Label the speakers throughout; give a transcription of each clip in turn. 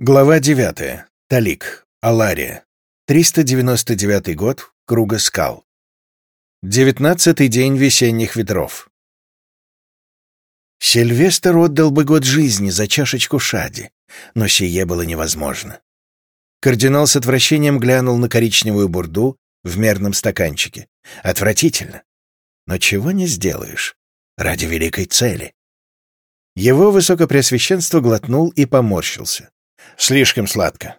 Speaker 1: Глава 9. Талик. Алария. 399 год. Круга скал. Девятнадцатый день весенних ветров. Сильвестр отдал бы год жизни за чашечку шади, но сие было невозможно. Кардинал с отвращением глянул на коричневую бурду в мерном стаканчике. Отвратительно. Но чего не сделаешь ради великой цели. Его высокопреосвященство глотнул и поморщился. Слишком сладко.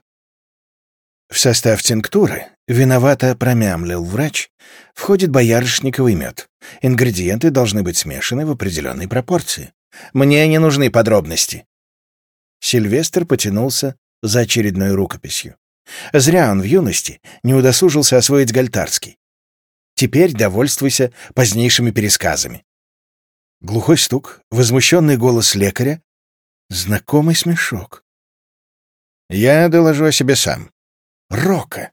Speaker 1: В состав тинктуры, виновато промямлил врач, входит боярышниковый мед. Ингредиенты должны быть смешаны в определенной пропорции. Мне не нужны подробности. Сильвестр потянулся за очередной рукописью. Зря он в юности не удосужился освоить гальтарский. Теперь довольствуйся позднейшими пересказами. Глухой стук, возмущенный голос лекаря, знакомый смешок. Я доложу о себе сам. Рока.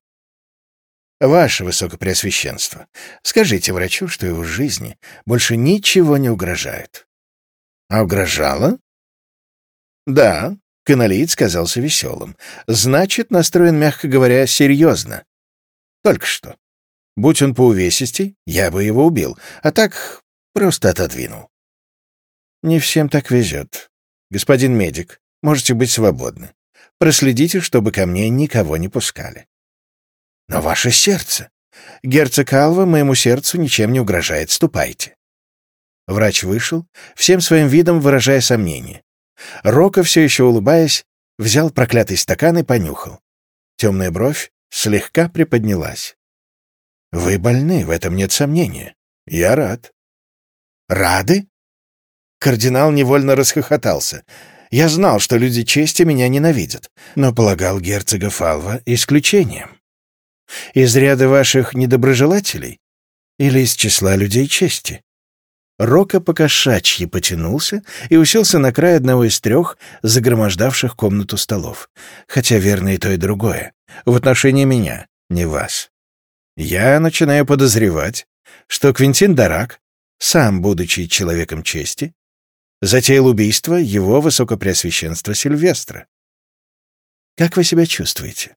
Speaker 1: Ваше Высокопреосвященство, скажите врачу, что его жизни больше ничего не угрожает. А угрожало? Да, каналиец казался веселым. Значит, настроен, мягко говоря, серьезно. Только что. Будь он по увесистей, я бы его убил, а так просто отодвинул. Не всем так везет. Господин медик, можете быть свободны. Проследите, чтобы ко мне никого не пускали. Но ваше сердце. Герцог Алва моему сердцу ничем не угрожает. Ступайте. Врач вышел, всем своим видом выражая сомнение. Рока, все еще улыбаясь, взял проклятый стакан и понюхал. Темная бровь слегка приподнялась. «Вы больны, в этом нет сомнения. Я рад». «Рады?» Кардинал невольно расхохотался. Я знал, что люди чести меня ненавидят, но полагал герцога Фалва исключением. Из ряда ваших недоброжелателей или из числа людей чести? Рока покошачьи потянулся и уселся на край одного из трех загромождавших комнату столов. Хотя верно и то, и другое. В отношении меня, не вас. Я начинаю подозревать, что Квинтин Дарак, сам будучи человеком чести, затеял убийство его высокопреосвященства Сильвестра. Как вы себя чувствуете?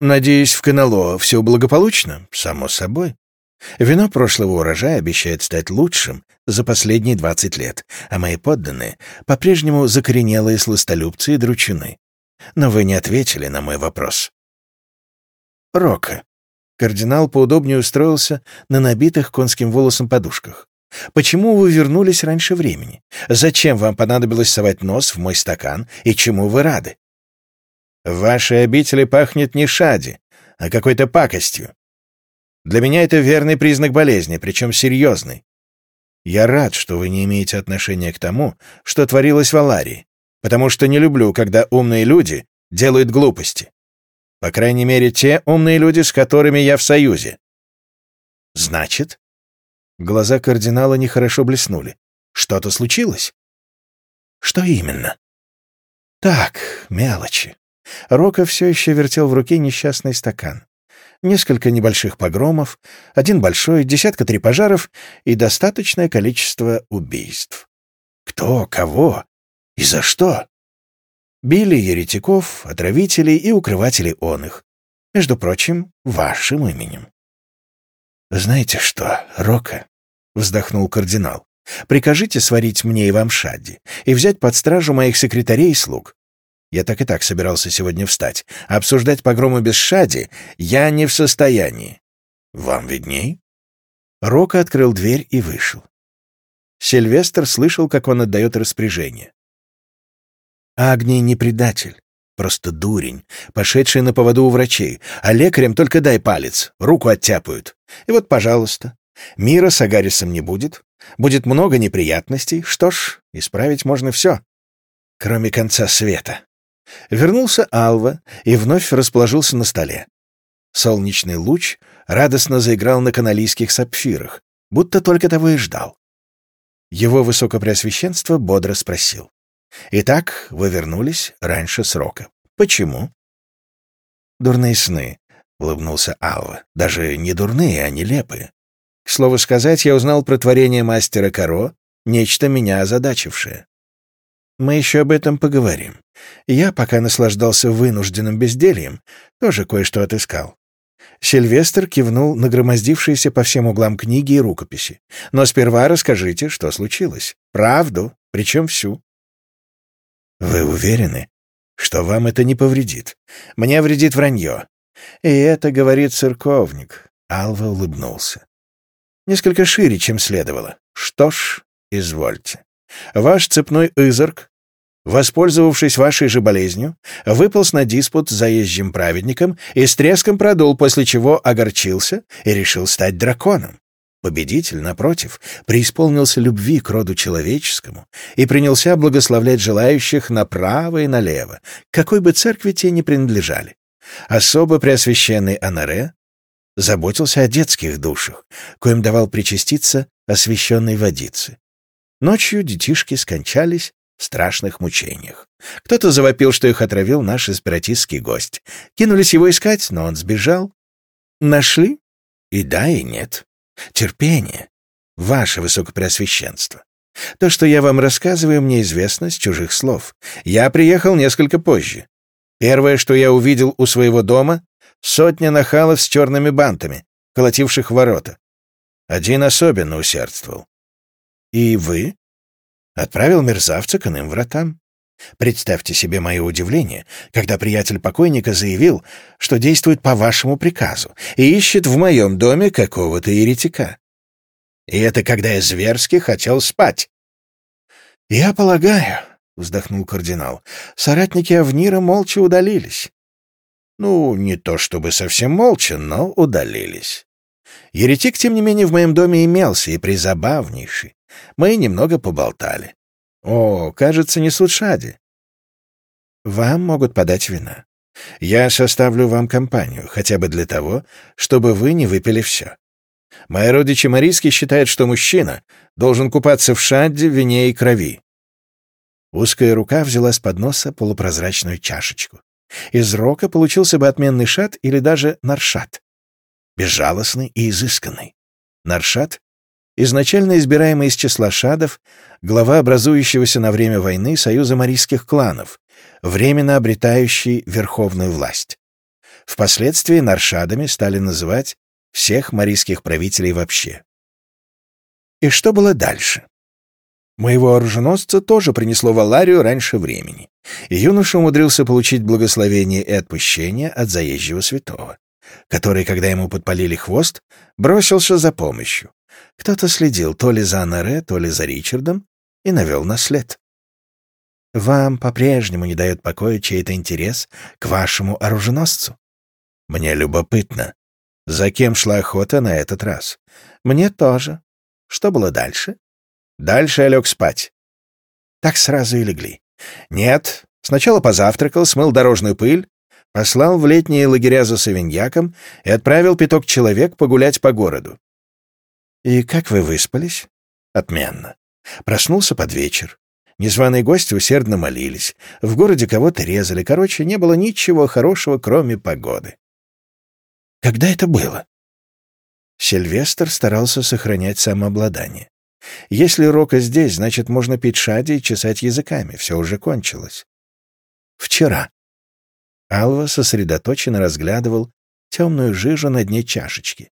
Speaker 1: Надеюсь, в Канало все благополучно? Само собой. Вино прошлого урожая обещает стать лучшим за последние двадцать лет, а мои подданные по-прежнему закоренелые сластолюбцы и дручуны. Но вы не ответили на мой вопрос. Рока. Кардинал поудобнее устроился на набитых конским волосом подушках. Почему вы вернулись раньше времени? Зачем вам понадобилось совать нос в мой стакан, и чему вы рады? В вашей обители пахнет не шади, а какой-то пакостью. Для меня это верный признак болезни, причем серьезный. Я рад, что вы не имеете отношения к тому, что творилось в Аларии, потому что не люблю, когда умные люди делают глупости. По крайней мере, те умные люди, с которыми я в союзе. Значит, Глаза кардинала нехорошо блеснули. Что-то случилось? Что именно? Так, мелочи. Рока все еще вертел в руке несчастный стакан. Несколько небольших погромов, один большой, десятка три пожаров и достаточное количество убийств. Кто, кого и за что? Били еретиков, отравителей и укрывателей он их. Между прочим, вашим именем. «Знаете что, Рока?» — вздохнул кардинал. «Прикажите сварить мне и вам шадди и взять под стражу моих секретарей и слуг. Я так и так собирался сегодня встать. Обсуждать погромы без шади я не в состоянии. Вам видней?» Рока открыл дверь и вышел. Сильвестр слышал, как он отдает распоряжение. Агний не предатель, просто дурень, пошедший на поводу у врачей, а лекарям только дай палец, руку оттяпают. И вот, пожалуйста, мира с Агарисом не будет, будет много неприятностей, что ж, исправить можно все, кроме конца света. Вернулся Алва и вновь расположился на столе. Солнечный луч радостно заиграл на каналийских сапфирах, будто только того и ждал. Его высокопреосвященство бодро спросил. «Итак, вы вернулись раньше срока. Почему?» «Дурные сны», — улыбнулся Алва. «Даже не дурные, а нелепые. К слову сказать, я узнал про творение мастера Каро, нечто меня озадачившее. Мы еще об этом поговорим. Я, пока наслаждался вынужденным бездельем, тоже кое-что отыскал. Сильвестр кивнул на громоздившиеся по всем углам книги и рукописи. «Но сперва расскажите, что случилось. Правду, причем всю». «Вы уверены, что вам это не повредит? Мне вредит вранье». «И это говорит церковник», — Алва улыбнулся. «Несколько шире, чем следовало. Что ж, извольте. Ваш цепной изорг воспользовавшись вашей же болезнью, выполз на диспут с заезжим праведником и с треском продул, после чего огорчился и решил стать драконом. Победитель, напротив, преисполнился любви к роду человеческому и принялся благословлять желающих направо и налево, какой бы церкви те ни принадлежали. Особо преосвященный Анаре заботился о детских душах, коим давал причаститься освященной водице. Ночью детишки скончались в страшных мучениях. Кто-то завопил, что их отравил наш эспиратистский гость. Кинулись его искать, но он сбежал. Нашли? И да, и нет. Терпение. Ваше Высокопреосвященство. То, что я вам рассказываю, мне известно с чужих слов. Я приехал несколько позже. Первое, что я увидел у своего дома — сотня нахалов с черными бантами, колотивших ворота. Один особенно усердствовал. И вы? Отправил мерзавца к иным вратам. Представьте себе мое удивление, когда приятель покойника заявил, что действует по вашему приказу и ищет в моем доме какого-то еретика. И это когда я зверски хотел спать. «Я полагаю», — вздохнул кардинал, — «соратники Авнира молча удалились». «Ну, не то чтобы совсем молча, но удалились». Еретик, тем не менее, в моем доме имелся и призабавнейший. Мы немного поболтали. О, кажется, несут шади. Вам могут подать вина. Я составлю вам компанию, хотя бы для того, чтобы вы не выпили все. Мои родичи Марийски считают, что мужчина должен купаться в шадде, вине и крови. Узкая рука взяла с подноса полупрозрачную чашечку. Из рока получился бы отменный шат или даже наршат. Безжалостный и изысканный. Наршат изначально избираемый из числа шадов, глава образующегося на время войны Союза марийских кланов, временно обретающий верховную власть. Впоследствии наршадами стали называть всех марийских правителей вообще. И что было дальше? Моего оруженосца тоже принесло в Аларию раньше времени, и юноша умудрился получить благословение и отпущение от заезжего святого, который, когда ему подпалили хвост, бросился за помощью, кто-то следил то ли за Анаре, то ли за Ричардом и навел на след. Вам по-прежнему не дает покоя чей-то интерес к вашему оруженосцу? Мне любопытно, за кем шла охота на этот раз. Мне тоже. Что было дальше? Дальше я лег спать. Так сразу и легли. Нет, сначала позавтракал, смыл дорожную пыль, послал в летние лагеря за савиньяком и отправил пяток человек погулять по городу. «И как вы выспались?» «Отменно. Проснулся под вечер. Незваные гости усердно молились. В городе кого-то резали. Короче, не было ничего хорошего, кроме погоды». «Когда это было?» Сильвестр старался сохранять самообладание. «Если Рока здесь, значит, можно пить шади и чесать языками. Все уже кончилось». «Вчера». Алва сосредоточенно разглядывал темную жижу на дне чашечки.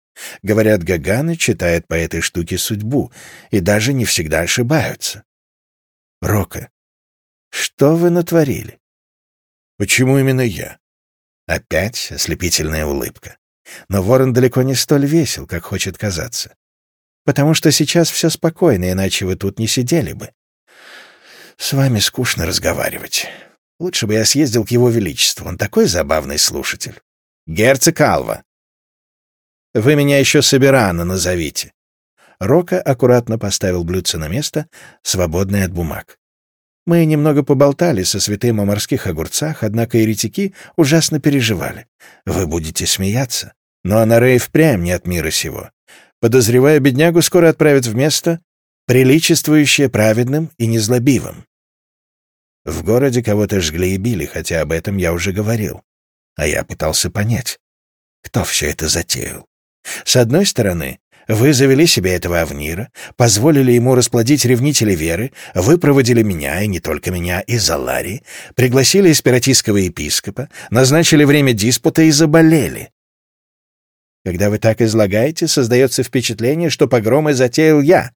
Speaker 1: Говорят, Гаганы читают по этой штуке судьбу и даже не всегда ошибаются. Рока, что вы натворили? Почему именно я? Опять ослепительная улыбка. Но ворон далеко не столь весел, как хочет казаться. Потому что сейчас все спокойно, иначе вы тут не сидели бы. С вами скучно разговаривать. Лучше бы я съездил к его величеству, он такой забавный слушатель. Герцог Алва, вы меня еще Собирана назовите». Рока аккуратно поставил блюдце на место, свободное от бумаг. Мы немного поболтали со святым о морских огурцах, однако еретики ужасно переживали. Вы будете смеяться. Но Анарей впрямь не от мира сего. Подозревая беднягу, скоро отправят в место, приличествующее праведным и незлобивым. В городе кого-то жгли и били, хотя об этом я уже говорил. А я пытался понять, кто все это затеял. С одной стороны, Вы завели себе этого Авнира, позволили ему расплодить ревнители веры, вы проводили меня, и не только меня, из Аларии, пригласили эспиратистского епископа, назначили время диспута и заболели. Когда вы так излагаете, создается впечатление, что погромы затеял я.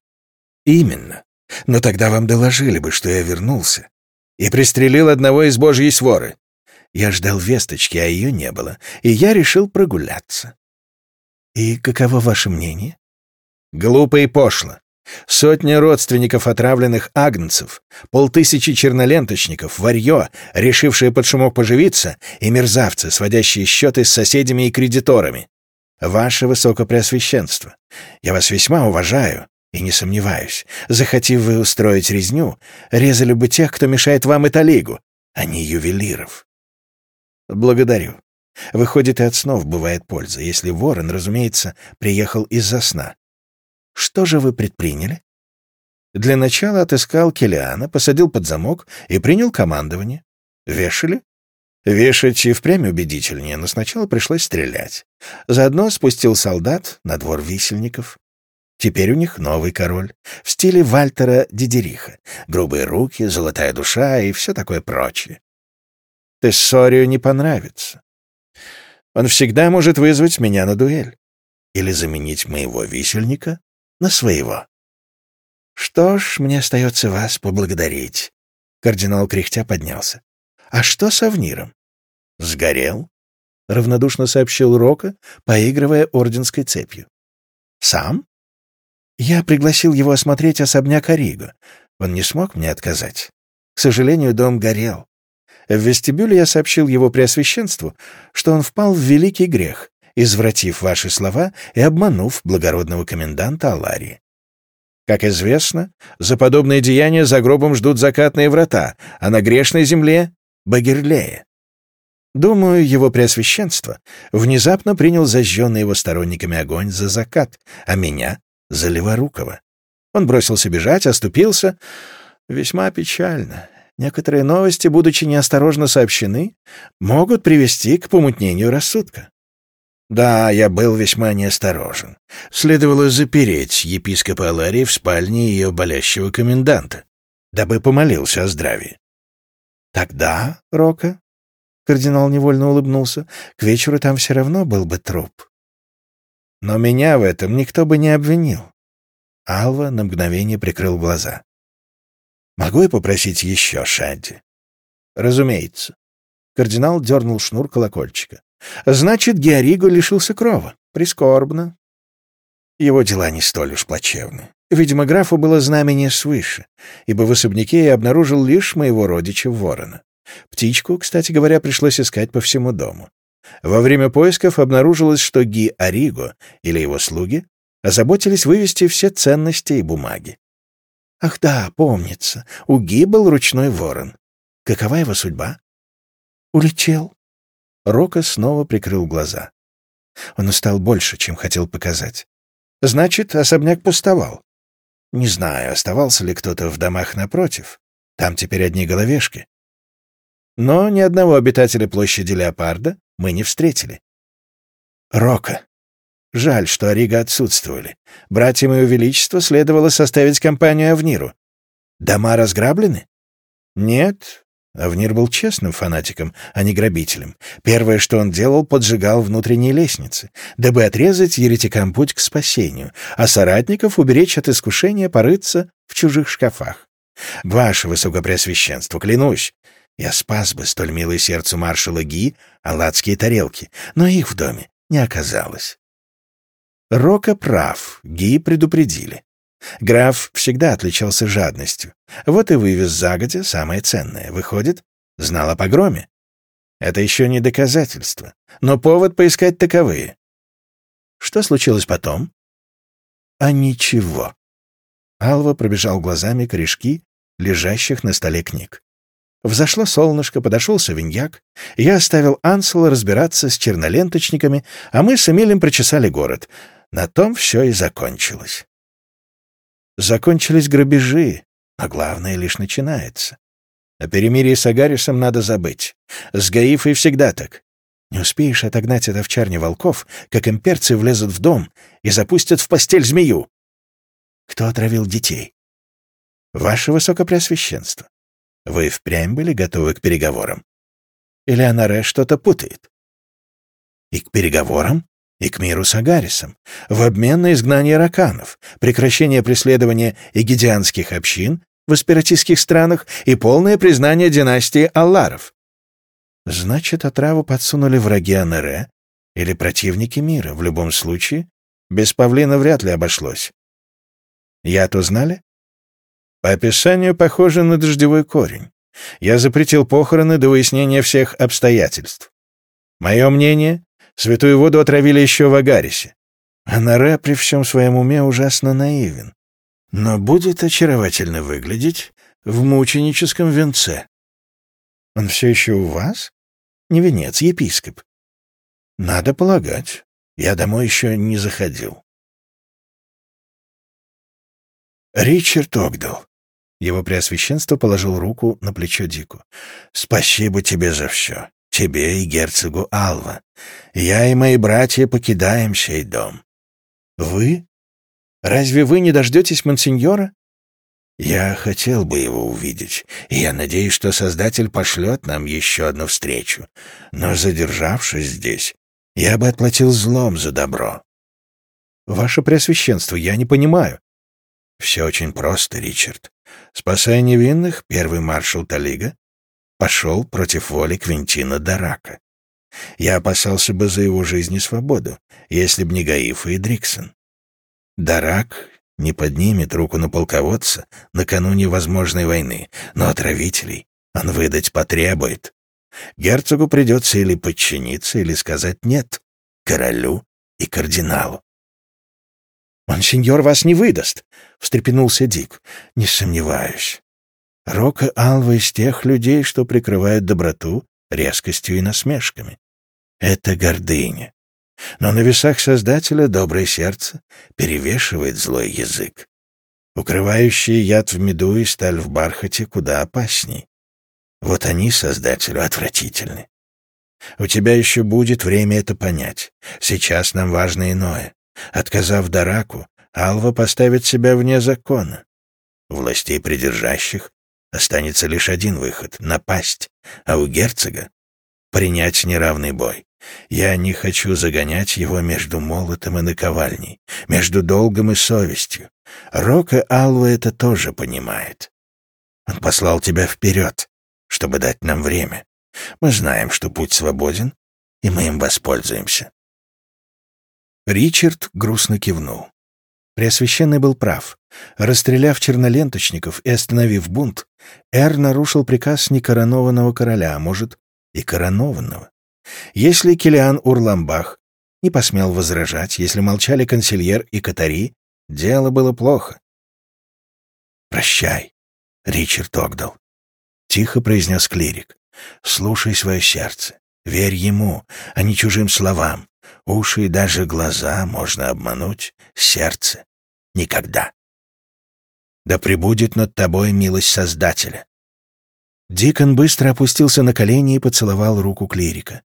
Speaker 1: Именно. Но тогда вам доложили бы, что я вернулся. И пристрелил одного из божьей своры. Я ждал весточки, а ее не было, и я решил прогуляться. И каково ваше мнение? Глупо и пошло. Сотни родственников отравленных агнцев, полтысячи черноленточников, варьё, решившие под шумок поживиться, и мерзавцы, сводящие счеты с соседями и кредиторами. Ваше Высокопреосвященство, я вас весьма уважаю и не сомневаюсь, захотев вы устроить резню, резали бы тех, кто мешает вам и талигу, а не ювелиров. Благодарю. Выходит, и от снов бывает польза, если ворон, разумеется, приехал из-за сна. Что же вы предприняли? Для начала отыскал Келиана, посадил под замок и принял командование. Вешали? Вешать и впрямь убедительнее, но сначала пришлось стрелять. Заодно спустил солдат на двор висельников. Теперь у них новый король, в стиле Вальтера Дидериха. Грубые руки, золотая душа и все такое прочее. Тессорию не понравится. Он всегда может вызвать меня на дуэль. Или заменить моего висельника на своего. Что ж, мне остается вас поблагодарить. Кардинал кряхтя поднялся. А что с Авниром? Сгорел, равнодушно сообщил Рока, поигрывая орденской цепью. Сам? Я пригласил его осмотреть особняк Ориго. Он не смог мне отказать. К сожалению, дом горел. В вестибюле я сообщил его преосвященству, что он впал в великий грех, извратив ваши слова и обманув благородного коменданта Аларии. Как известно, за подобные деяния за гробом ждут закатные врата, а на грешной земле — Багерлея. Думаю, его преосвященство внезапно принял зажженный его сторонниками огонь за закат, а меня — за Леворукова. Он бросился бежать, оступился. Весьма печально. Некоторые новости, будучи неосторожно сообщены, могут привести к помутнению рассудка. Да, я был весьма неосторожен. Следовало запереть епископа Аларии в спальне ее болящего коменданта, дабы помолился о здравии. Тогда, Рока, кардинал невольно улыбнулся, к вечеру там все равно был бы труп. Но меня в этом никто бы не обвинил. Алва на мгновение прикрыл глаза. «Могу я попросить еще, Шадди?» «Разумеется». Кардинал дернул шнур колокольчика. «Значит, Геориго лишился крова. Прискорбно». Его дела не столь уж плачевны. Видимо, графу было знамение свыше, ибо в особняке я обнаружил лишь моего родича Ворона. Птичку, кстати говоря, пришлось искать по всему дому. Во время поисков обнаружилось, что Ги Ариго или его слуги озаботились вывести все ценности и бумаги. Ах да, помнится, у Ги был ручной ворон. Какова его судьба? Улетел. Рока снова прикрыл глаза. Он устал больше, чем хотел показать. Значит, особняк пустовал. Не знаю, оставался ли кто-то в домах напротив. Там теперь одни головешки. Но ни одного обитателя площади Леопарда мы не встретили. Рока, Жаль, что Орига отсутствовали. Братьям Ее Величества следовало составить компанию Авниру. Дома разграблены? Нет. Авнир был честным фанатиком, а не грабителем. Первое, что он делал, поджигал внутренние лестницы, дабы отрезать еретикам путь к спасению, а соратников уберечь от искушения порыться в чужих шкафах. Ваше Высокопреосвященство, клянусь, я спас бы столь милое сердцу маршала Ги аладские тарелки, но их в доме не оказалось. Рока прав, Ги предупредили. Граф всегда отличался жадностью. Вот и вывез загодя самое ценное. Выходит, знал о погроме. Это еще не доказательство, но повод поискать таковые. Что случилось потом? А ничего. Алва пробежал глазами корешки, лежащих на столе книг. Взошло солнышко, подошел Савиньяк. Я оставил Ансела разбираться с черноленточниками, а мы с Эмилем прочесали город — на том все и закончилось. Закончились грабежи, а главное лишь начинается. О перемирии с Агарисом надо забыть. С Гаифой всегда так. Не успеешь отогнать от овчарни волков, как имперцы влезут в дом и запустят в постель змею. Кто отравил детей? Ваше Высокопреосвященство. Вы впрямь были готовы к переговорам? Или Анаре что-то путает? И к переговорам, и к миру с Агарисом, в обмен на изгнание раканов, прекращение преследования эгидианских общин в аспиратистских странах и полное признание династии Алларов. Значит, отраву подсунули враги Анере или противники мира. В любом случае, без павлина вряд ли обошлось. Яд узнали? По описанию похоже на дождевой корень. Я запретил похороны до выяснения всех обстоятельств. Мое мнение, святую воду отравили еще в Агарисе. Анаре при всем своем уме ужасно наивен, но будет очаровательно выглядеть в мученическом венце. Он все еще у вас? Не венец, епископ. Надо полагать. Я домой еще не заходил. Ричард Огдал. Его преосвященство положил руку на плечо Дику. «Спасибо тебе за все. Тебе и герцогу Алва. Я и мои братья покидаем сей дом». «Вы? Разве вы не дождетесь мансиньора?» Я хотел бы его увидеть, и я надеюсь, что Создатель пошлет нам еще одну встречу. Но, задержавшись здесь, я бы отплатил злом за добро. Ваше Преосвященство, я не понимаю. Все очень просто, Ричард. Спасая невинных, первый маршал Талига пошел против воли Квинтина Дарака. Я опасался бы за его жизнь и свободу, если б не Гаифа и Дриксон. Дарак не поднимет руку на полководца накануне возможной войны, но отравителей он выдать потребует. Герцогу придется или подчиниться, или сказать «нет» королю и кардиналу. «Монсеньор вас не выдаст», — встрепенулся Дик. «Не сомневаюсь. Рока Алва из тех людей, что прикрывают доброту резкостью и насмешками. Это гордыня. Но на весах Создателя доброе сердце перевешивает злой язык. Укрывающие яд в меду и сталь в бархате куда опасней. Вот они, Создателю, отвратительны. У тебя еще будет время это понять. Сейчас нам важно иное. Отказав Дараку, Алва поставит себя вне закона. Властей придержащих останется лишь один выход — напасть, а у герцога — принять неравный бой. Я не хочу загонять его между молотом и наковальней, между долгом и совестью. Рока Алва это тоже понимает. Он послал тебя вперед, чтобы дать нам время. Мы знаем, что путь свободен, и мы им воспользуемся. Ричард грустно кивнул. Преосвященный был прав. Расстреляв черноленточников и остановив бунт, Эр нарушил приказ некоронованного короля, а может, и коронованного. Если Килиан Урламбах не посмел возражать, если молчали консильер и Катари, дело было плохо. «Прощай, Ричард Огдал», — тихо произнес клирик. «Слушай свое сердце, верь ему, а не чужим словам. Уши и даже глаза можно обмануть, сердце — никогда. Да пребудет над тобой милость Создателя». Дикон быстро опустился на колени и поцеловал руку клирика.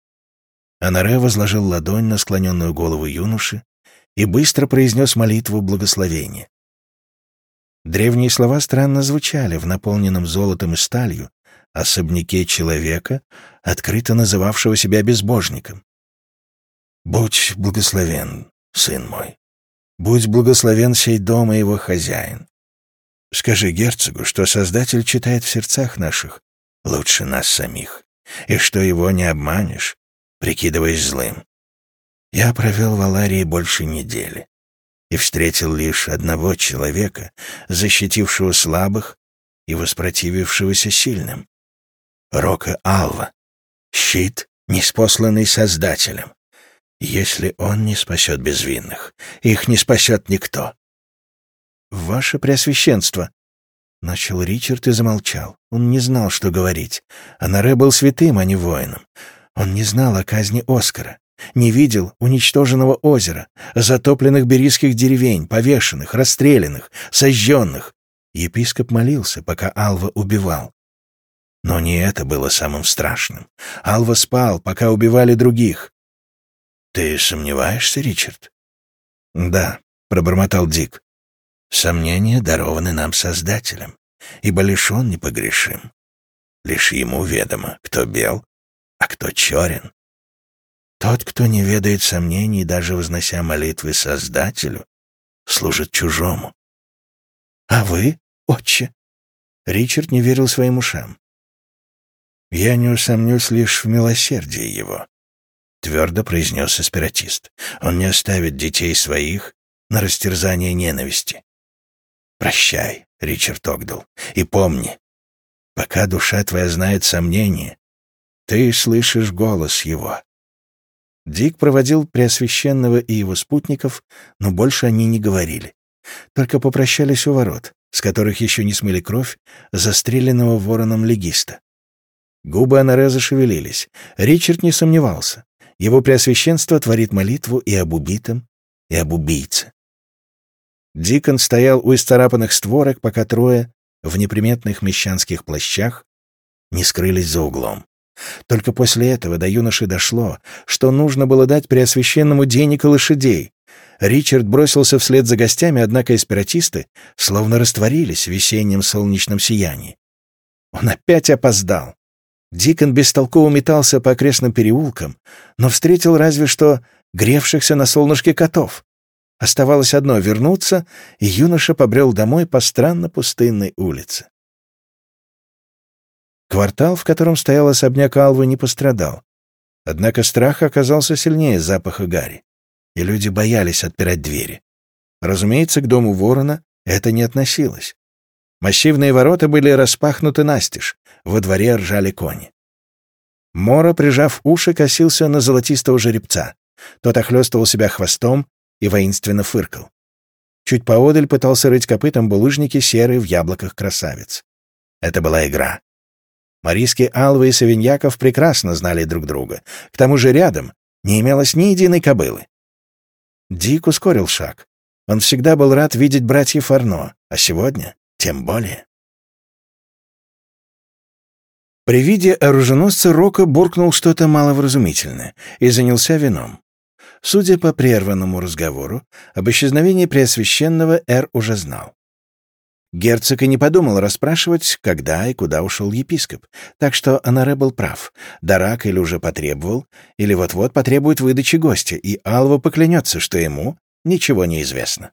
Speaker 1: Анаре возложил ладонь на склоненную голову юноши и быстро произнес молитву благословения. Древние слова странно звучали в наполненном золотом и сталью особняке человека, открыто называвшего себя безбожником. «Будь благословен, сын мой. Будь благословен сей дом и его хозяин. Скажи герцогу, что Создатель читает в сердцах наших лучше нас самих, и что его не обманешь, прикидываясь злым. Я провел в Аларии больше недели и встретил лишь одного человека, защитившего слабых и воспротивившегося сильным. Рока Алва, щит, неспосланный Создателем. Если он не спасет безвинных, их не спасет никто. «Ваше Преосвященство!» Начал Ричард и замолчал. Он не знал, что говорить. Анаре был святым, а не воином. Он не знал о казни Оскара, не видел уничтоженного озера, затопленных берийских деревень, повешенных, расстрелянных, сожженных. Епископ молился, пока Алва убивал. Но не это было самым страшным. Алва спал, пока убивали других. «Ты сомневаешься, Ричард?» «Да», — пробормотал Дик. «Сомнения дарованы нам Создателем, ибо лишь Он непогрешим. Лишь Ему ведомо, кто бел, а кто черен. Тот, кто не ведает сомнений, даже вознося молитвы Создателю, служит чужому. А вы, отче? Ричард не верил своим ушам. «Я не усомнюсь лишь в милосердии его», — твердо произнес аспиратист. «Он не оставит детей своих на растерзание ненависти. Прощай, Ричард Огдал, и помни, пока душа твоя знает сомнения, ты слышишь голос его». Дик проводил Преосвященного и его спутников, но больше они не говорили. Только попрощались у ворот, с которых еще не смыли кровь застреленного вороном легиста. Губы Анаре зашевелились. Ричард не сомневался. Его преосвященство творит молитву и об убитом, и об убийце. Дикон стоял у исцарапанных створок, пока трое в неприметных мещанских плащах не скрылись за углом. Только после этого до юноши дошло, что нужно было дать Преосвященному денег и лошадей. Ричард бросился вслед за гостями, однако эспиратисты словно растворились в весеннем солнечном сиянии. Он опять опоздал. Дикон бестолково метался по окрестным переулкам, но встретил разве что гревшихся на солнышке котов. Оставалось одно — вернуться, и юноша побрел домой по странно пустынной улице. Квартал, в котором стоял особняк Алвы, не пострадал. Однако страх оказался сильнее запаха гари, и люди боялись отпирать двери. Разумеется, к дому ворона это не относилось. Массивные ворота были распахнуты настежь, во дворе ржали кони. Мора, прижав уши, косился на золотистого жеребца. Тот охлёстывал себя хвостом и воинственно фыркал. Чуть поодаль пытался рыть копытом булыжники серый в яблоках красавец. Это была игра. Мариски Алвы и Савиньяков прекрасно знали друг друга. К тому же рядом не имелось ни единой кобылы. Дик ускорил шаг. Он всегда был рад видеть братьев Арно, а сегодня тем более. При виде оруженосца Рока буркнул что-то маловразумительное и занялся вином. Судя по прерванному разговору, об исчезновении Преосвященного Эр уже знал. Герцог и не подумал расспрашивать, когда и куда ушел епископ, так что Анаре был прав. Дарак или уже потребовал, или вот-вот потребует выдачи гостя, и Алва поклянется, что ему ничего не известно.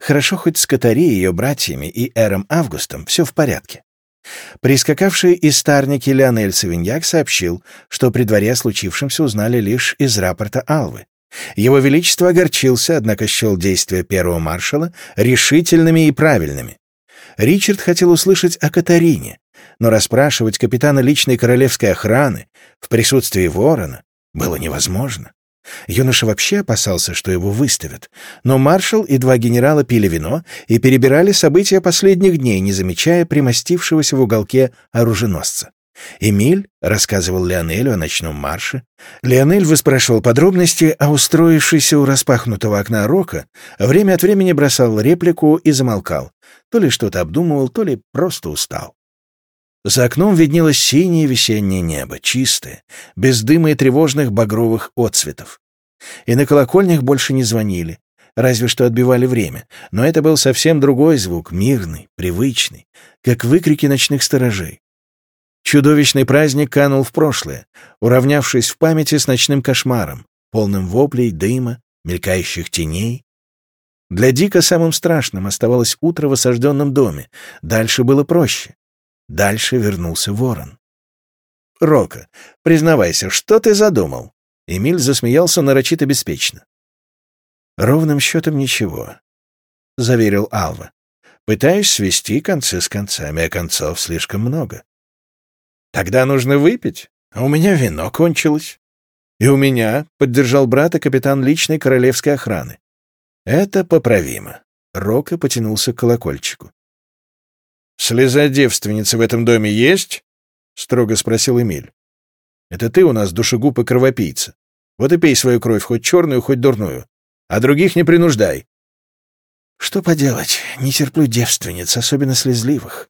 Speaker 1: Хорошо хоть с Катари, ее братьями и Эром Августом все в порядке. Прискакавший из Старники Леонель Савиньяк сообщил, что при дворе случившемся узнали лишь из рапорта Алвы. Его Величество огорчился, однако счел действия первого маршала решительными и правильными. Ричард хотел услышать о Катарине, но расспрашивать капитана личной королевской охраны в присутствии ворона было невозможно. Юноша вообще опасался, что его выставят, но маршал и два генерала пили вино и перебирали события последних дней, не замечая примостившегося в уголке оруженосца. Эмиль рассказывал Леонелю о ночном марше. Леонель выспрашивал подробности, а устроившийся у распахнутого окна Рока время от времени бросал реплику и замолкал. То ли что-то обдумывал, то ли просто устал. За окном виднелось синее весеннее небо, чистое, без дыма и тревожных багровых отцветов. И на колокольнях больше не звонили, разве что отбивали время, но это был совсем другой звук, мирный, привычный, как выкрики ночных сторожей. Чудовищный праздник канул в прошлое, уравнявшись в памяти с ночным кошмаром, полным воплей, дыма, мелькающих теней. Для Дика самым страшным оставалось утро в осажденном доме. Дальше было проще. Дальше вернулся ворон. «Рока, признавайся, что ты задумал?» Эмиль засмеялся нарочито беспечно. «Ровным счетом ничего», — заверил Алва. «Пытаюсь свести концы с концами, а концов слишком много. Тогда нужно выпить, а у меня вино кончилось. И у меня, — поддержал брата капитан личной королевской охраны. Это поправимо. Рока потянулся к колокольчику. «Слеза девственницы в этом доме есть?» — строго спросил Эмиль. «Это ты у нас душегуб и кровопийца. Вот и пей свою кровь, хоть черную, хоть дурную. А других не принуждай». «Что поделать, не терплю девственниц, особенно слезливых.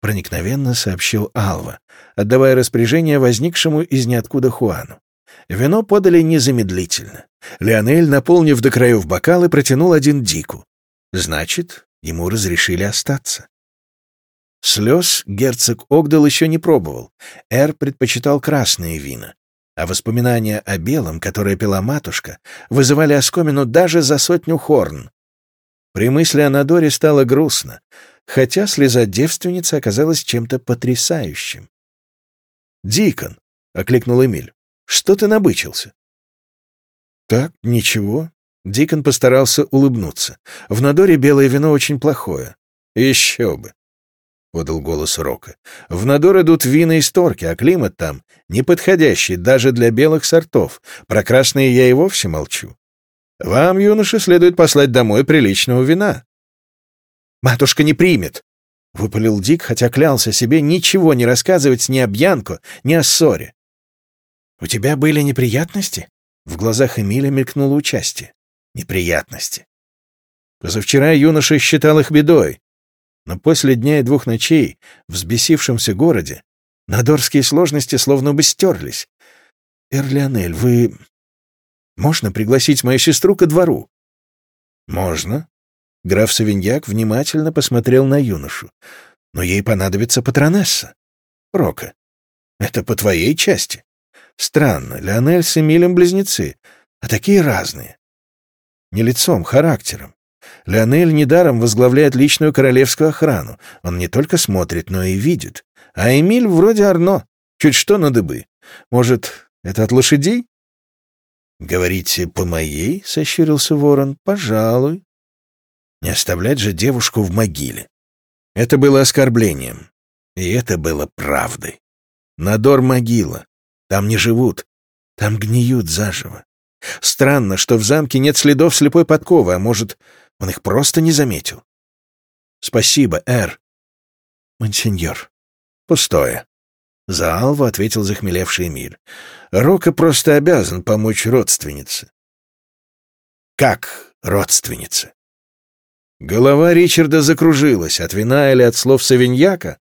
Speaker 1: проникновенно сообщил Алва, отдавая распоряжение возникшему из ниоткуда Хуану. Вино подали незамедлительно. Леонель, наполнив до краев бокалы, протянул один Дику. Значит, ему разрешили остаться. Слез герцог Огдал еще не пробовал. Эр предпочитал красные вина. А воспоминания о белом, которое пила матушка, вызывали оскомину даже за сотню хорн. При мысли о Надоре стало грустно, хотя слеза девственницы оказалась чем-то потрясающим. «Дикон!» — окликнул Эмиль. «Что ты набычился?» «Так, ничего». Дикон постарался улыбнуться. «В Надоре белое вино очень плохое». «Еще бы!» — подал голос Рока. «В Надор идут вина из торки, а климат там неподходящий даже для белых сортов. Про красные я и вовсе молчу. Вам, юноша, следует послать домой приличного вина». «Матушка не примет!» — выпалил Дик, хотя клялся себе ничего не рассказывать ни о Бьянко, ни о ссоре. «У тебя были неприятности?» В глазах Эмиля мелькнуло участие. «Неприятности». Позавчера юноша считал их бедой, но после дня и двух ночей в взбесившемся городе надорские сложности словно бы стерлись. «Эрлеонель, вы можно пригласить мою сестру ко двору?» «Можно». Граф Савиньяк внимательно посмотрел на юношу. «Но ей понадобится патронесса. Рока, это по твоей части. Странно, Леонель с Эмилем близнецы, а такие разные. Не лицом, характером. Леонель недаром возглавляет личную королевскую охрану. Он не только смотрит, но и видит. А Эмиль вроде Арно, чуть что на дыбы. Может, это от лошадей? «Говорите, по моей?» — сощурился ворон. «Пожалуй». Не оставлять же девушку в могиле. Это было оскорблением. И это было правдой. Надор могила. Там не живут. Там гниют заживо. Странно, что в замке нет следов слепой подковы, а может, он их просто не заметил. Спасибо, Эр. Монсеньор. Пустое. За Алву ответил захмелевший Эмиль. Рока просто обязан помочь родственнице. Как родственнице? Голова Ричарда закружилась от вина или от слов Савиньяка.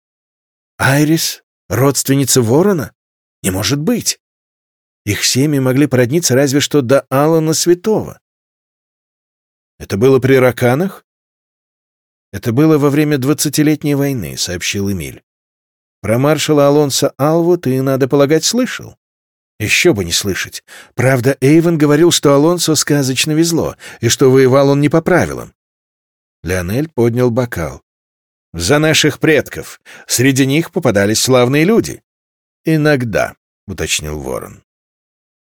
Speaker 1: Айрис? Родственница ворона? Не может быть. Их семьи могли породниться разве что до Алана Святого. Это было при Раканах? Это было во время двадцатилетней войны, сообщил Эмиль. Про маршала Алонса Алву ты, надо полагать, слышал? Еще бы не слышать. Правда, Эйвен говорил, что Алонсо сказочно везло, и что воевал он не по правилам. Леонель поднял бокал. «За наших предков. Среди них попадались славные люди». «Иногда», — уточнил ворон.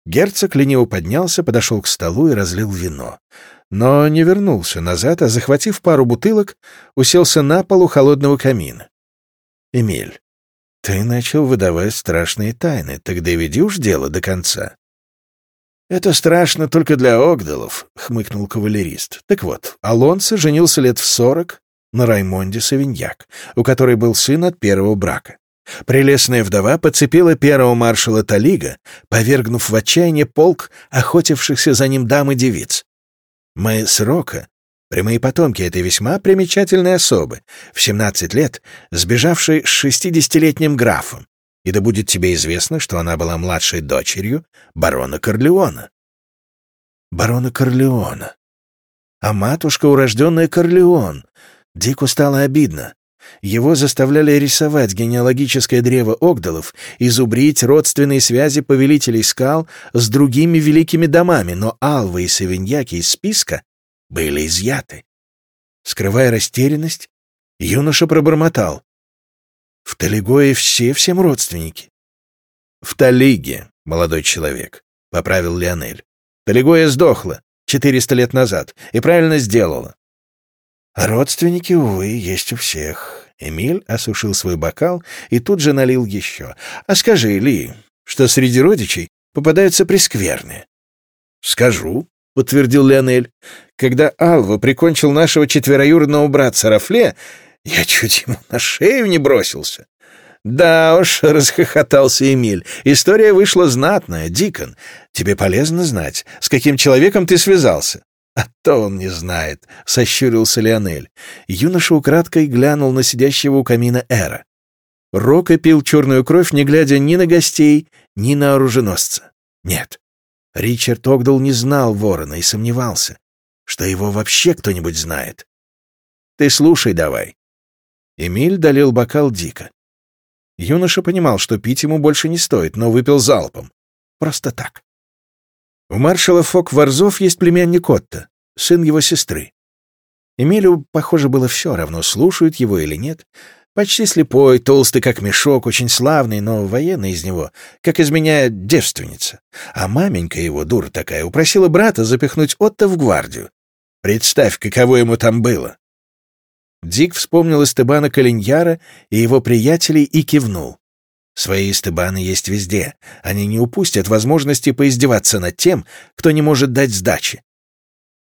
Speaker 1: Герцог лениво поднялся, подошел к столу и разлил вино но не вернулся назад, а, захватив пару бутылок, уселся на полу холодного камина. «Эмиль, ты начал выдавать страшные тайны, так доведи уж дело до конца». «Это страшно только для Огдалов», — хмыкнул кавалерист. «Так вот, Алонсо женился лет в сорок на Раймонде Савиньяк, у которой был сын от первого брака. Прелестная вдова подцепила первого маршала Талига, повергнув в отчаяние полк охотившихся за ним дам и девиц. Мы с Рока, прямые потомки этой весьма примечательной особы, в 17 лет сбежавшей с шестидесятилетним графом, и да будет тебе известно, что она была младшей дочерью барона Корлеона. Барона Корлеона. А матушка, урожденная Корлеон. Дику стало обидно. Его заставляли рисовать генеалогическое древо Огдалов зубрить родственные связи повелителей скал с другими великими домами, но Алвы и Савиньяки из списка были изъяты. Скрывая растерянность, юноша пробормотал. «В Талигое все всем родственники». «В Талиге, молодой человек», — поправил Леонель. «Талигоя сдохла четыреста лет назад и правильно сделала. Родственники, увы, есть у всех. Эмиль осушил свой бокал и тут же налил еще. А скажи, Ли, что среди родичей попадаются прескверные? Скажу, — подтвердил Леонель. «Когда Алва прикончил нашего четвероюродного братца Рафле, я чуть ему на шею не бросился». «Да уж», — расхохотался Эмиль, — «история вышла знатная, Дикон. Тебе полезно знать, с каким человеком ты связался». «А то он не знает», — сощурился Леонель. Юноша украдкой глянул на сидящего у камина Эра. Рока пил черную кровь, не глядя ни на гостей, ни на оруженосца. Нет, Ричард Огдал не знал ворона и сомневался, что его вообще кто-нибудь знает. «Ты слушай давай». Эмиль долил бокал дико. Юноша понимал, что пить ему больше не стоит, но выпил залпом. Просто так. У маршала Фок-Варзов есть племянник Отто, сын его сестры. Эмилю, похоже, было все равно, слушают его или нет. Почти слепой, толстый как мешок, очень славный, но военный из него, как из меня девственница. А маменька его, дура такая, упросила брата запихнуть Отто в гвардию. Представь, каково ему там было. Дик вспомнил Эстебана Калиньяра и его приятелей и кивнул. Свои Эстебаны есть везде. Они не упустят возможности поиздеваться над тем, кто не может дать сдачи.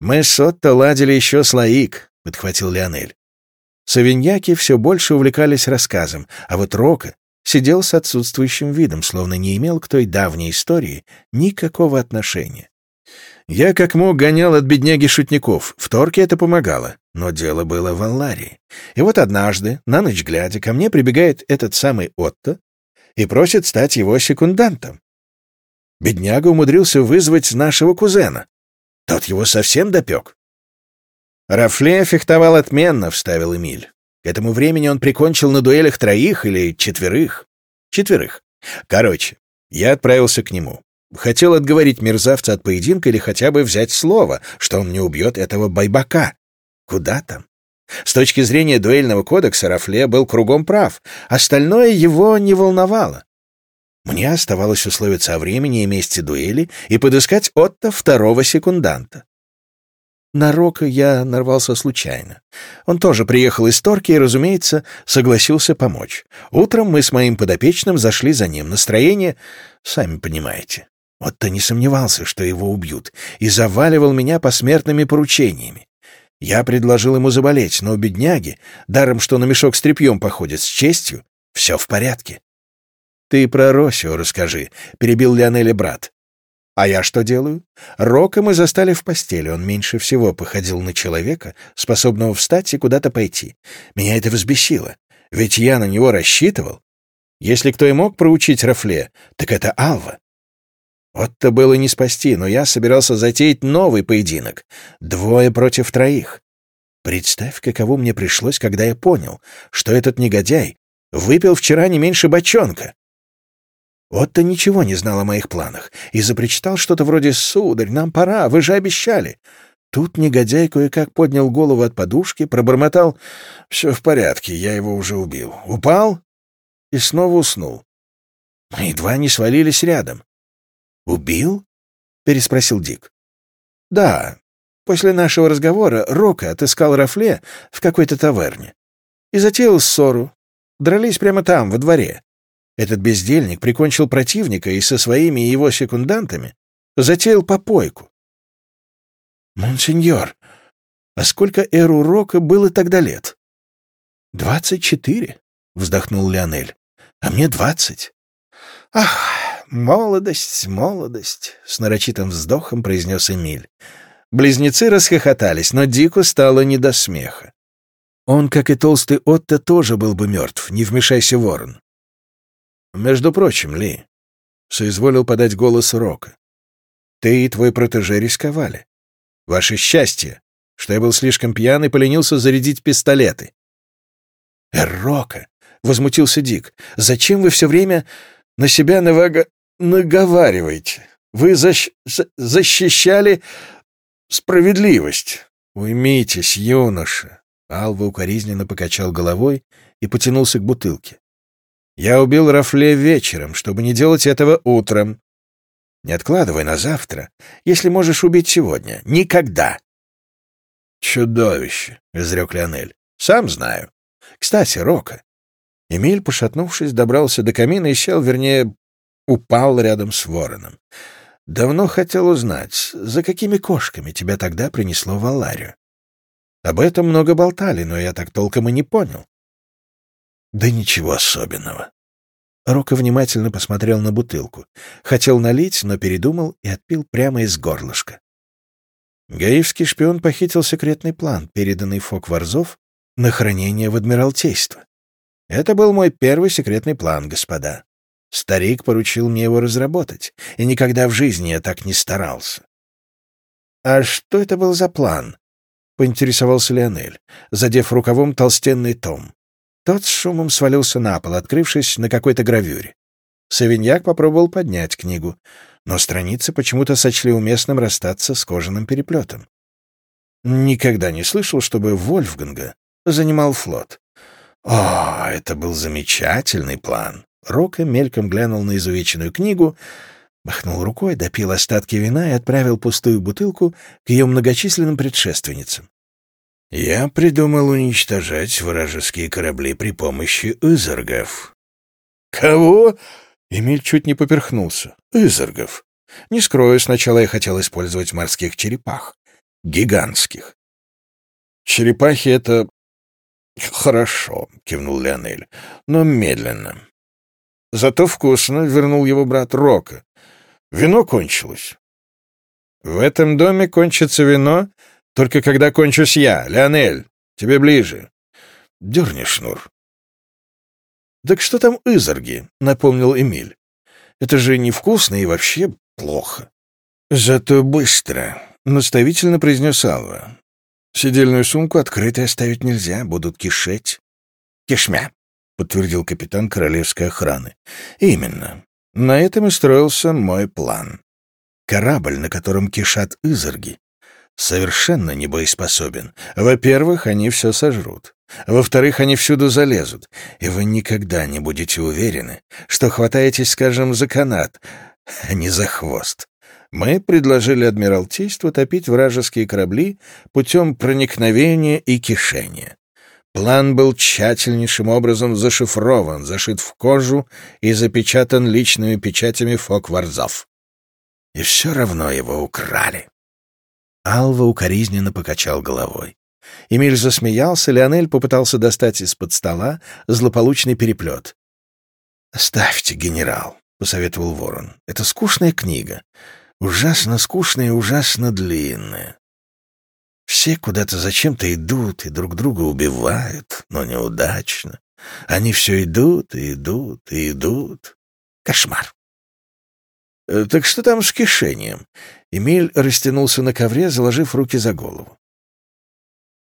Speaker 1: «Мы с Отто ладили еще слоик», — подхватил Леонель. Савиньяки все больше увлекались рассказом, а вот Рока сидел с отсутствующим видом, словно не имел к той давней истории никакого отношения. Я как мог гонял от бедняги шутников, в Торке это помогало, но дело было в Алларии. И вот однажды, на ночь глядя, ко мне прибегает этот самый Отто и просит стать его секундантом. Бедняга умудрился вызвать нашего кузена. Тот его совсем допек. «Рафле фехтовал отменно», — вставил Эмиль. К этому времени он прикончил на дуэлях троих или четверых. Четверых. Короче, я отправился к нему. Хотел отговорить мерзавца от поединка или хотя бы взять слово, что он не убьет этого байбака. Куда там? С точки зрения дуэльного кодекса Рафле был кругом прав. Остальное его не волновало. Мне оставалось условиться о времени и месте дуэли и подыскать Отто второго секунданта. На Рока я нарвался случайно. Он тоже приехал из Торки и, разумеется, согласился помочь. Утром мы с моим подопечным зашли за ним. Настроение, сами понимаете. Вот-то не сомневался, что его убьют, и заваливал меня посмертными поручениями. Я предложил ему заболеть, но у бедняги, даром что на мешок с тряпьем походит, с честью, все в порядке. — Ты про Росио расскажи, — перебил Леонеля брат. А я что делаю? Рока мы застали в постели. Он меньше всего походил на человека, способного встать и куда-то пойти. Меня это взбесило. Ведь я на него рассчитывал. Если кто и мог проучить Рафле, так это Алва. Вот-то было не спасти, но я собирался затеять новый поединок. Двое против троих. Представь, каково мне пришлось, когда я понял, что этот негодяй выпил вчера не меньше бочонка. Отто ничего не знал о моих планах и запричитал что-то вроде «Сударь, нам пора, вы же обещали». Тут негодяй кое-как поднял голову от подушки, пробормотал «Все в порядке, я его уже убил». Упал и снова уснул. Мы едва не свалились рядом. «Убил?» — переспросил Дик. «Да. После нашего разговора Рока отыскал Рафле в какой-то таверне и затеял ссору. Дрались прямо там, во дворе. Этот бездельник прикончил противника и со своими его секундантами затеял попойку. «Монсеньор, а сколько Эру Рока было тогда лет?» «Двадцать четыре», — вздохнул Леонель. «А мне двадцать». «Ах, молодость, молодость», — с нарочитым вздохом произнес Эмиль. Близнецы расхохотались, но Дику стало не до смеха. Он, как и толстый Отто, тоже был бы мертв, не вмешайся ворон. «Между прочим, Ли», — соизволил подать голос Рока, — «ты и твой протеже рисковали. Ваше счастье, что я был слишком пьян и поленился зарядить пистолеты». «Эр, Рока», — возмутился Дик, — «зачем вы все время на себя навага... наговариваете? Вы защ... защищали справедливость». «Уймитесь, юноша!» Алва укоризненно покачал головой и потянулся к бутылке. Я убил Рафле вечером, чтобы не делать этого утром. Не откладывай на завтра, если можешь убить сегодня. Никогда. Чудовище, — изрек Леонель. Сам знаю. Кстати, Рока. Эмиль, пошатнувшись, добрался до камина и сел, вернее, упал рядом с вороном. Давно хотел узнать, за какими кошками тебя тогда принесло в Алларию. Об этом много болтали, но я так толком и не понял. Да ничего особенного. Рока внимательно посмотрел на бутылку. Хотел налить, но передумал и отпил прямо из горлышка. Гаивский шпион похитил секретный план, переданный Фок Варзов, на хранение в Адмиралтейство. Это был мой первый секретный план, господа. Старик поручил мне его разработать, и никогда в жизни я так не старался. «А что это был за план?» — поинтересовался Леонель, задев рукавом толстенный том. Тот с шумом свалился на пол, открывшись на какой-то гравюре. Савиньяк попробовал поднять книгу, но страницы почему-то сочли уместным расстаться с кожаным переплетом. Никогда не слышал, чтобы Вольфганга занимал флот. О, это был замечательный план. Рока мельком глянул на изувеченную книгу, махнул рукой, допил остатки вина и отправил пустую бутылку к ее многочисленным предшественницам. «Я придумал уничтожать вражеские корабли при помощи изоргов». «Кого?» Эмиль чуть не поперхнулся. «Изоргов. Не скрою, сначала я хотел использовать морских черепах. Гигантских. Черепахи — это «Хорошо», — кивнул Леонель, — «но медленно». «Зато вкусно», — вернул его брат Рока. «Вино кончилось». «В этом доме кончится вино, только когда кончусь я. Леонель, тебе ближе. Дерни шнур». «Так что там изорги?» — напомнил Эмиль. «Это же невкусно и вообще плохо». «Зато быстро», — наставительно произнес Алва. Сидельную сумку открытой оставить нельзя, будут кишеть. Кишмя, — подтвердил капитан королевской охраны. Именно. На этом и строился мой план. Корабль, на котором кишат изорги, совершенно не боеспособен. Во-первых, они все сожрут. Во-вторых, они всюду залезут, и вы никогда не будете уверены, что хватаетесь, скажем, за канат, а не за хвост мы предложили Адмиралтейству топить вражеские корабли путем проникновения и кишения. План был тщательнейшим образом зашифрован, зашит в кожу и запечатан личными печатями Фокварзов. И все равно его украли. Алва укоризненно покачал головой. Эмиль засмеялся, Леонель попытался достать из-под стола злополучный переплет. «Оставьте, генерал», — посоветовал Ворон. «Это скучная книга ужасно скучная и ужасно длинная. Все куда-то зачем-то идут и друг друга убивают, но неудачно. Они все идут и идут и идут. Кошмар. Э, «Так что там с кишением?» Эмиль растянулся на ковре, заложив руки за голову.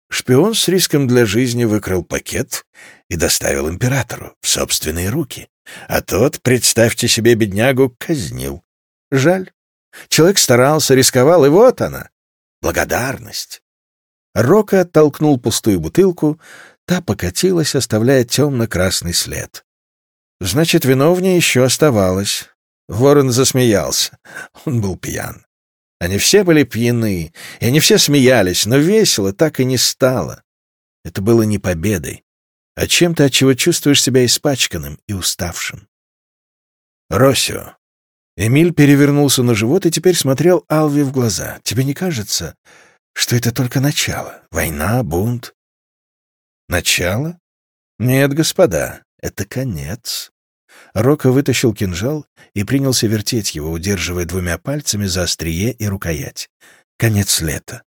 Speaker 1: Шпион с риском для жизни выкрал пакет и доставил императору в собственные руки. А тот, представьте себе, беднягу казнил. Жаль. Человек старался, рисковал, и вот она. Благодарность. Рока оттолкнул пустую бутылку, та покатилась, оставляя темно-красный след. Значит, виновнее еще оставалось. Ворон засмеялся. Он был пьян. Они все были пьяны, и они все смеялись, но весело так и не стало. Это было не победой, а чем-то, от чего чувствуешь себя испачканным и уставшим. «Росио, Эмиль перевернулся на живот и теперь смотрел Алви в глаза. «Тебе не кажется, что это только начало? Война, бунт?» «Начало? Нет, господа, это конец». Рока вытащил кинжал и принялся вертеть его, удерживая двумя пальцами за острие и рукоять. Конец лета.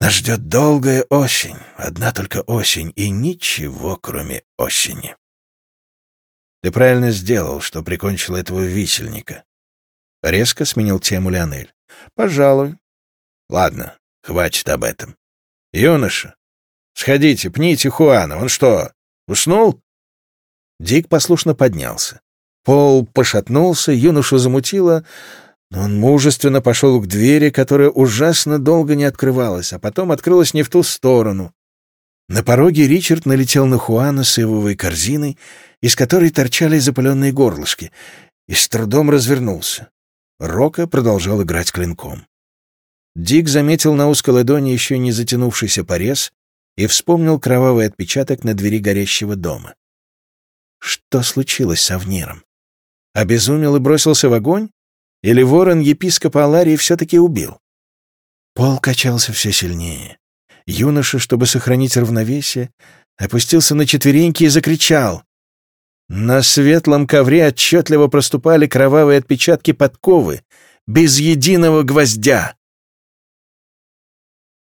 Speaker 1: Нас ждет долгая осень, одна только осень, и ничего, кроме осени. Ты правильно сделал, что прикончил этого висельника. Резко сменил тему Леонель. Пожалуй. Ладно, хватит об этом. Юноша, сходите, пните Хуана. Он что, уснул? Дик послушно поднялся. Пол пошатнулся, юношу замутило, но он мужественно пошел к двери, которая ужасно долго не открывалась, а потом открылась не в ту сторону. На пороге Ричард налетел на Хуана с ивовой корзиной, из которой торчали запыленные горлышки, и с трудом развернулся. Рока продолжал играть клинком. Дик заметил на узкой ладони еще не затянувшийся порез и вспомнил кровавый отпечаток на двери горящего дома. Что случилось с Авниром? Обезумел и бросился в огонь? Или ворон епископа Аларии все-таки убил? Пол качался все сильнее. Юноша, чтобы сохранить равновесие, опустился на четвереньки и закричал. На светлом ковре отчетливо проступали кровавые отпечатки подковы, без единого гвоздя.